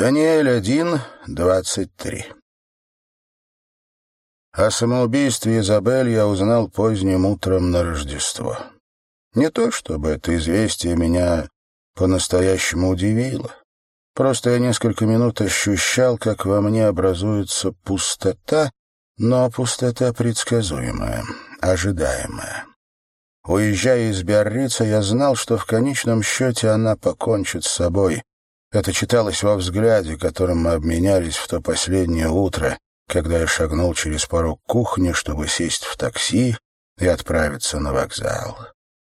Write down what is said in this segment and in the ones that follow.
Даниэль 1, 23 О самоубийстве Изабель я узнал поздним утром на Рождество. Не то, чтобы это известие меня по-настоящему удивило. Просто я несколько минут ощущал, как во мне образуется пустота, но пустота предсказуемая, ожидаемая. Уезжая из Биаррица, я знал, что в конечном счете она покончит с собой, это читалось во взгляде, которым мы обменялись в то последнее утро, когда я шагнул через порог кухни, чтобы сесть в такси и отправиться на вокзал.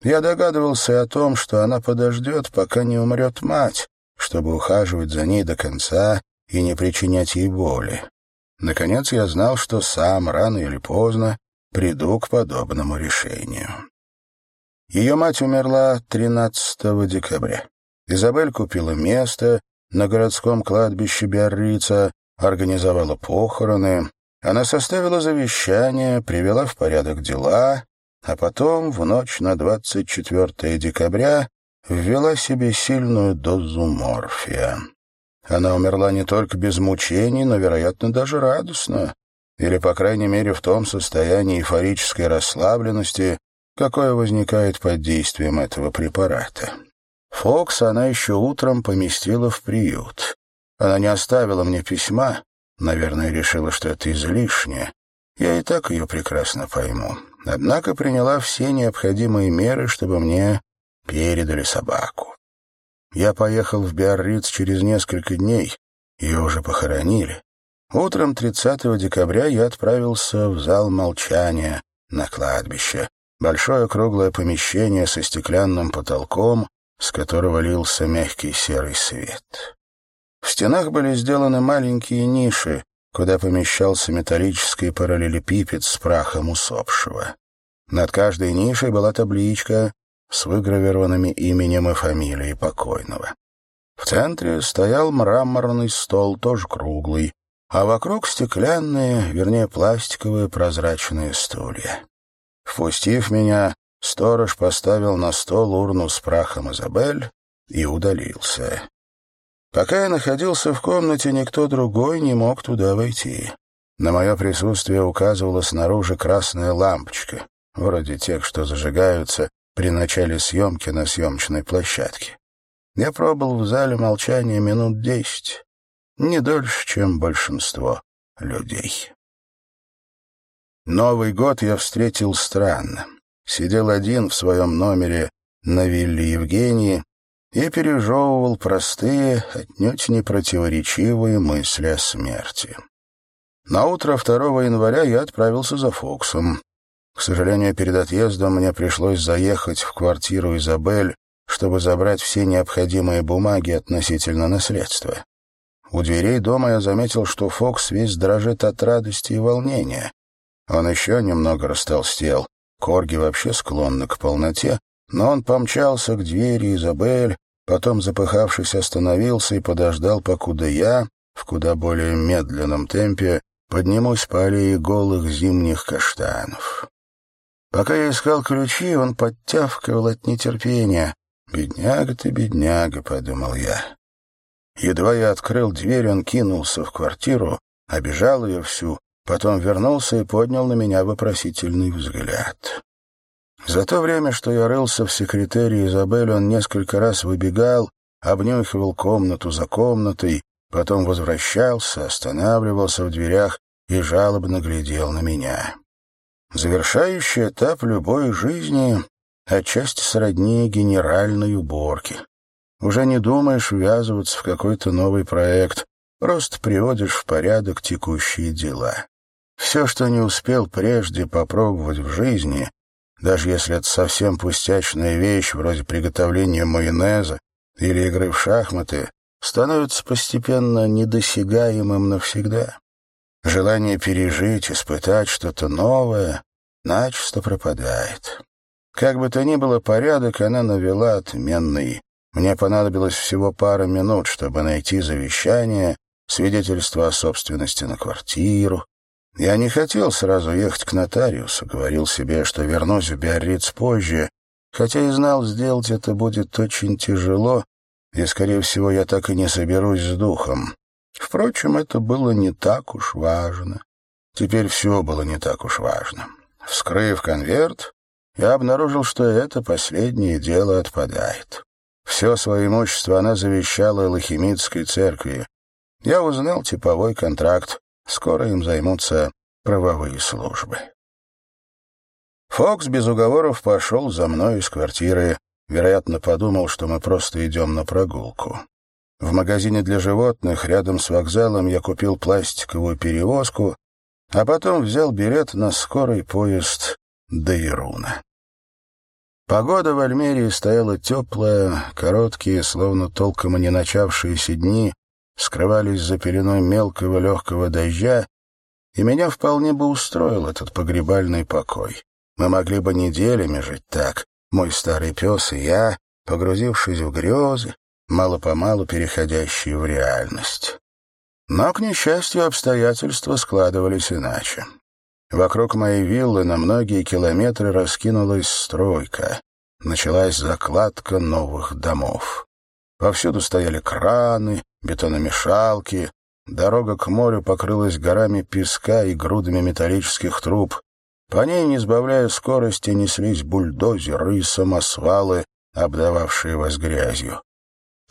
Я догадывался о том, что она подождет, пока не умрет мать, чтобы ухаживать за ней до конца и не причинять ей боли. Наконец я знал, что сам, рано или поздно, приду к подобному решению. Ее мать умерла 13 декабря. Изабель купила место на городском кладбище Биаррица, организовала похороны. Она составила завещание, привела в порядок дела, а потом, в ночь на 24 декабря, ввела себе сильную дозу морфия. Она умерла не только без мучений, но, вероятно, даже радостно, или, по крайней мере, в том состоянии эйфорической расслабленности, какое возникает под действием этого препарата. Фокс она еще утром поместила в приют. Она не оставила мне письма, наверное, решила, что это излишнее. Я и так ее прекрасно пойму. Однако приняла все необходимые меры, чтобы мне передали собаку. Я поехал в Биарриц через несколько дней, ее уже похоронили. Утром 30 декабря я отправился в зал молчания на кладбище. Большое круглое помещение со стеклянным потолком, с которого лился мягкий серый свет. В стенах были сделаны маленькие ниши, куда помещался металлический параллелепипед с прахом усопшего. Над каждой нишей была табличка с выгравированными именем и фамилией покойного. В центре стоял мраморный стол, тоже круглый, а вокруг стеклянные, вернее, пластиковые прозрачные стулья. Впустив меня, Сторож поставил на стол урну с прахом Изабель и удалился. Пока я находился в комнате, никто другой не мог туда войти. На мое присутствие указывала снаружи красная лампочка, вроде тех, что зажигаются при начале съемки на съемочной площадке. Я пробыл в зале молчания минут десять, не дольше, чем большинство людей. Новый год я встретил странно сидел один в своем номере на вилле Евгении и пережевывал простые, отнюдь не противоречивые мысли о смерти. На утро 2 января я отправился за Фоксом. К сожалению, перед отъездом мне пришлось заехать в квартиру Изабель, чтобы забрать все необходимые бумаги относительно наследства. У дверей дома я заметил, что Фокс весь дрожит от радости и волнения. Он еще немного растолстел, Корги вообще склонны к полноте, но он помчался к двери Изабель, потом, запыхавшись, остановился и подождал, покуда я, в куда более медленном темпе, поднимусь по аллее голых зимних каштанов. Пока я искал ключи, он подтявкивал от нетерпения. «Бедняга ты, бедняга», — подумал я. Едва я открыл дверь, он кинулся в квартиру, обижал ее всю, Потом вернулся и поднял на меня вопросительный взгляд. За то время, что я рылся в секретарии Изабель, он несколько раз выбегал, обнюхивал комнату за комнатой, потом возвращался, останавливался в дверях и жалобно глядел на меня. Завершающий этап любой жизни отчасти сродни генеральной уборке. Уже не думаешь ввязываться в какой-то новый проект, просто приводишь в порядок текущие дела. Все, что не успел прежде попробовать в жизни, даже если это совсем пустячная вещь, вроде приготовления майонеза или игры в шахматы, становится постепенно недосягаемым навсегда. Желание пережить, испытать что-то новое начисто пропадает. Как бы то ни было, порядок она навела отменный. Мне понадобилось всего пара минут, чтобы найти завещание, свидетельство о собственности на квартиру, я не хотел сразу ехать к нотариусу, говорил себе, что вернусь в Биарриц позже, хотя и знал, сделать это будет очень тяжело, и, скорее всего, я так и не соберусь с духом. Впрочем, это было не так уж важно. Теперь все было не так уж важно. Вскрыв конверт, я обнаружил, что это последнее дело отпадает. Все свое имущество она завещала Лохимидской церкви. Я узнал типовой контракт. Скоро им займутся правовые службы. Фокс без уговоров пошел за мной из квартиры. Вероятно, подумал, что мы просто идем на прогулку. В магазине для животных рядом с вокзалом я купил пластиковую перевозку, а потом взял билет на скорый поезд до Ируна. Погода в Альмерии стояла теплая, короткие, словно толком и не начавшиеся дни, скрывались за пеленой мелкого легкого дождя, и меня вполне бы устроил этот погребальный покой. Мы могли бы неделями жить так, мой старый пес и я, погрузившись в грезы, мало-помалу переходящие в реальность. Но, к несчастью, обстоятельства складывались иначе. Вокруг моей виллы на многие километры раскинулась стройка. Началась закладка новых домов. Повсюду стояли краны, бетономешалки. Дорога к морю покрылась горами песка и грудами металлических труб. По ней, не сбавляя скорости, неслись бульдозеры и самосвалы, обдававшие вас грязью.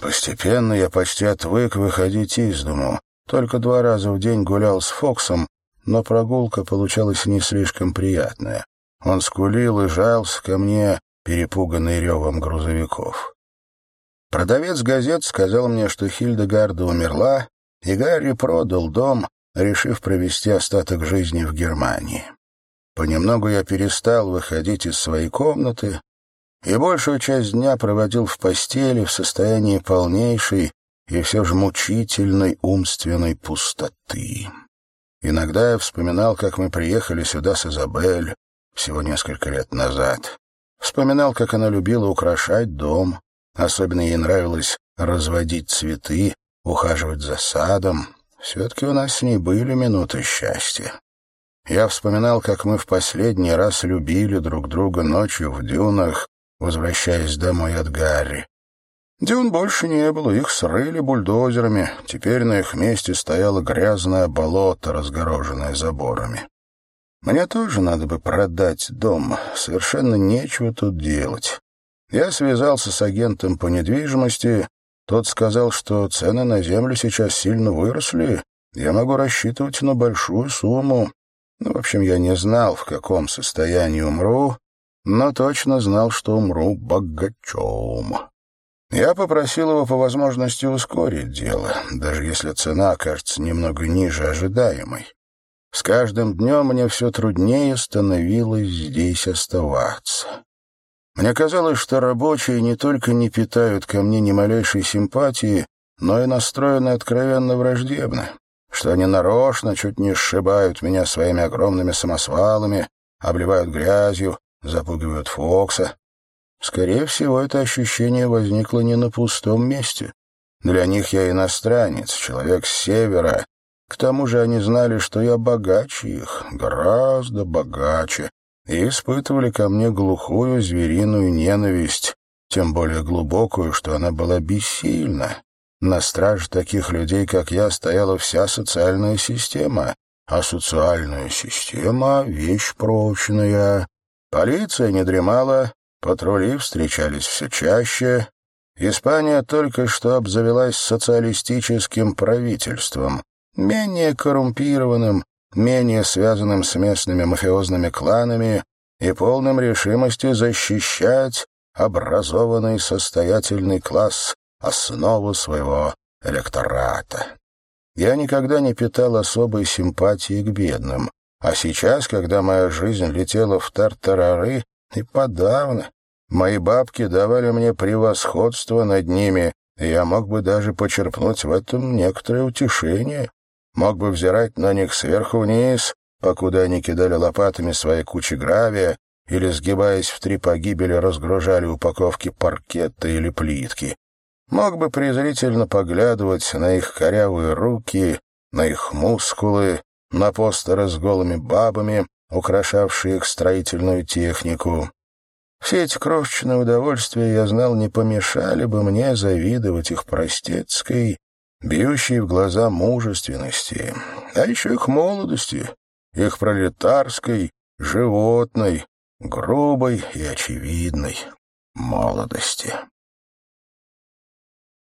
Постепенно я почти отвык выходить из дому. Только два раза в день гулял с Фоксом, но прогулка получалась не слишком приятная. Он скулил и жался ко мне, перепуганный ревом грузовиков. Продавец газет сказал мне, что Хильдегарда умерла, и Гарри продал дом, решив провести остаток жизни в Германии. Понемногу я перестал выходить из своей комнаты и большую часть дня проводил в постели в состоянии полнейшей и все же мучительной умственной пустоты. Иногда я вспоминал, как мы приехали сюда с Изабель всего несколько лет назад. Вспоминал, как она любила украшать дом. Особенно ей нравилось разводить цветы, ухаживать за садом. Все-таки у нас с ней были минуты счастья. Я вспоминал, как мы в последний раз любили друг друга ночью в дюнах, возвращаясь домой от Гарри. Дюн больше не было, их срыли бульдозерами. Теперь на их месте стояло грязное болото, разгороженное заборами. Мне тоже надо бы продать дом. Совершенно нечего тут делать. Я связался с агентом по недвижимости. Тот сказал, что цены на землю сейчас сильно выросли. Я могу рассчитывать на большую сумму. Ну, в общем, я не знал, в каком состоянии умру, но точно знал, что умру богачом. Я попросил его по возможности ускорить дело, даже если цена окажется немного ниже ожидаемой. С каждым днем мне все труднее становилось здесь оставаться. Мне казалось, что рабочие не только не питают ко мне ни малейшей симпатии, но и настроены откровенно враждебно, что они нарочно чуть не сшибают меня своими огромными самосвалами, обливают грязью, запугивают Фокса, Скорее всего, это ощущение возникло не на пустом месте. Для них я иностранец, человек с севера. К тому же они знали, что я богаче их, гораздо богаче, и испытывали ко мне глухую звериную ненависть, тем более глубокую, что она была бессильна. На страже таких людей, как я, стояла вся социальная система, а социальная система — вещь прочная. Полиция не дремала, Патрули встречались все чаще. Испания только что обзавелась социалистическим правительством, менее коррумпированным, менее связанным с местными мафиозными кланами и полным решимости защищать образованный состоятельный класс, основу своего электората. Я никогда не питал особой симпатии к бедным, а сейчас, когда моя жизнь летела в тартарары, и подавно. Мои бабки давали мне превосходство над ними, и я мог бы даже почерпнуть в этом некоторое утешение. Мог бы взирать на них сверху вниз, покуда они кидали лопатами свои кучи гравия или, сгибаясь в три погибели, разгружали упаковки паркета или плитки. Мог бы презрительно поглядывать на их корявые руки, на их мускулы, на постеры с голыми бабами, украшавшие их строительную технику. Все эти крошечные удовольствия, я знал, не помешали бы мне завидовать их простецкой, бьющей в глаза мужественности, а еще их молодости, их пролетарской, животной, грубой и очевидной молодости.